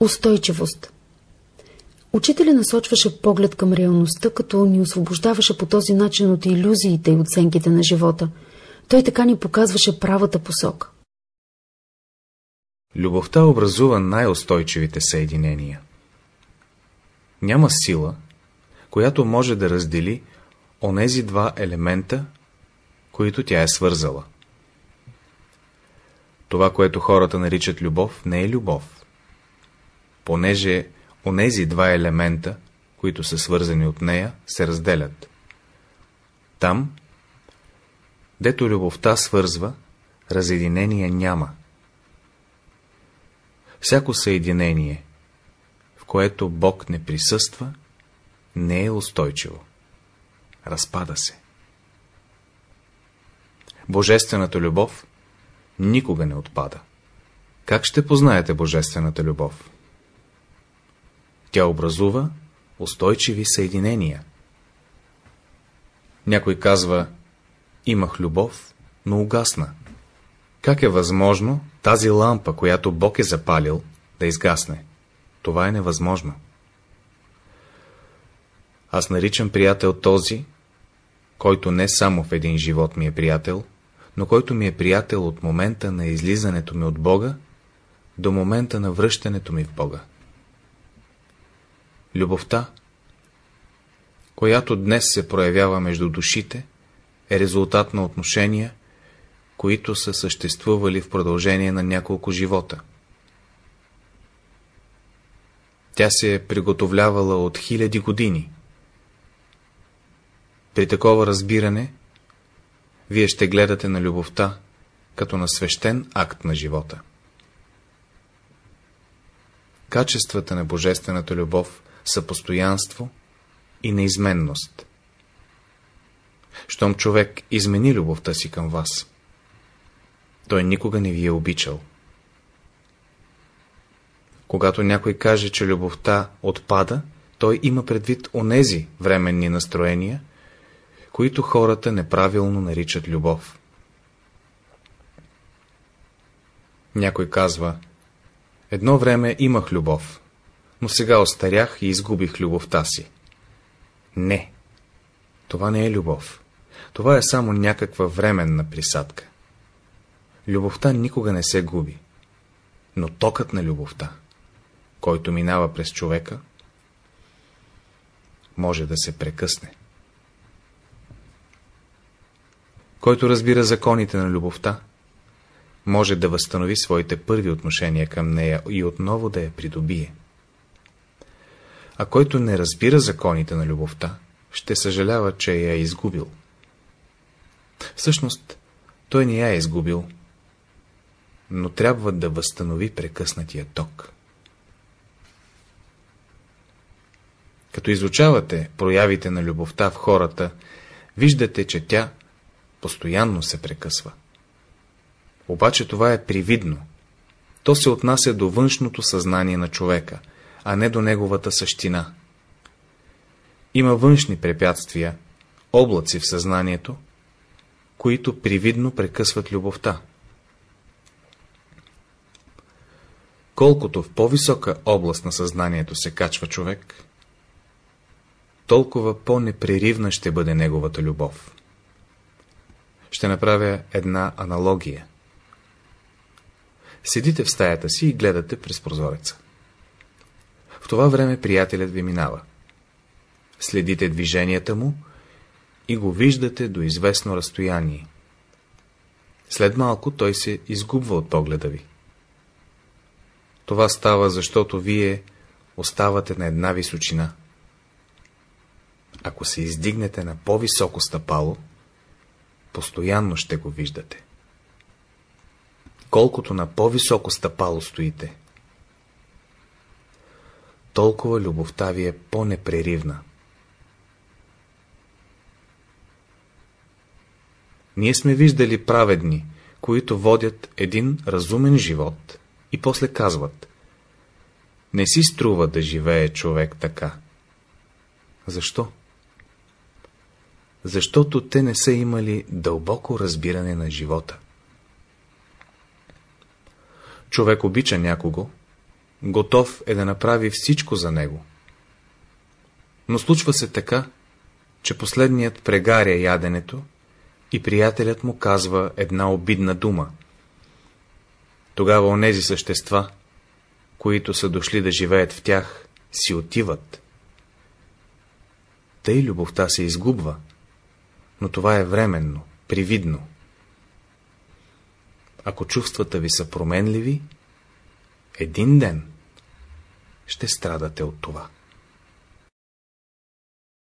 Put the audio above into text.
Устойчивост Учителя насочваше поглед към реалността, като ни освобождаваше по този начин от иллюзиите и оценките на живота. Той така ни показваше правата посока. Любовта образува най-устойчивите съединения. Няма сила, която може да раздели онези два елемента, които тя е свързала. Това, което хората наричат любов, не е любов, понеже онези два елемента, които са свързани от нея, се разделят. Там, дето любовта свързва, разединение няма. Всяко съединение, в което Бог не присъства, не е устойчиво. Разпада се. Божествената любов никога не отпада. Как ще познаете Божествената любов? Тя образува устойчиви съединения. Някой казва, имах любов, но угасна. Как е възможно тази лампа, която Бог е запалил, да изгасне? Това е невъзможно. Аз наричам приятел този, който не само в един живот ми е приятел, но който ми е приятел от момента на излизането ми от Бога до момента на връщането ми в Бога. Любовта, която днес се проявява между душите, е резултат на отношения, които са съществували в продължение на няколко живота. Тя се е приготовлявала от хиляди години. При такова разбиране, вие ще гледате на любовта, като на свещен акт на живота. Качествата на Божествената любов са постоянство и неизменност. Щом човек измени любовта си към вас, той никога не ви е обичал. Когато някой каже, че любовта отпада, той има предвид онези временни настроения, които хората неправилно наричат любов. Някой казва, едно време имах любов, но сега остарях и изгубих любовта си. Не, това не е любов. Това е само някаква временна присадка. Любовта никога не се губи, но токът на любовта, който минава през човека, може да се прекъсне. Който разбира законите на любовта, може да възстанови своите първи отношения към нея и отново да я придобие а който не разбира законите на любовта, ще съжалява, че я е изгубил. Всъщност, той не я е изгубил, но трябва да възстанови прекъснатия ток. Като изучавате проявите на любовта в хората, виждате, че тя постоянно се прекъсва. Обаче това е привидно. То се отнася до външното съзнание на човека – а не до неговата същина. Има външни препятствия, облаци в съзнанието, които привидно прекъсват любовта. Колкото в по-висока област на съзнанието се качва човек, толкова по-непреривна ще бъде неговата любов. Ще направя една аналогия. Седите в стаята си и гледате през прозореца. В това време приятелят ви минава. Следите движенията му и го виждате до известно разстояние. След малко той се изгубва от погледа ви. Това става, защото вие оставате на една височина. Ако се издигнете на по-високо стъпало, постоянно ще го виждате. Колкото на по-високо стъпало стоите, толкова любовта ви е по-непреривна. Ние сме виждали праведни, които водят един разумен живот и после казват Не си струва да живее човек така. Защо? Защото те не са имали дълбоко разбиране на живота. Човек обича някого, готов е да направи всичко за него. Но случва се така, че последният прегаря яденето и приятелят му казва една обидна дума. Тогава онези същества, които са дошли да живеят в тях, си отиват. Тъй любовта се изгубва, но това е временно, привидно. Ако чувствата ви са променливи, един ден ще страдате от това.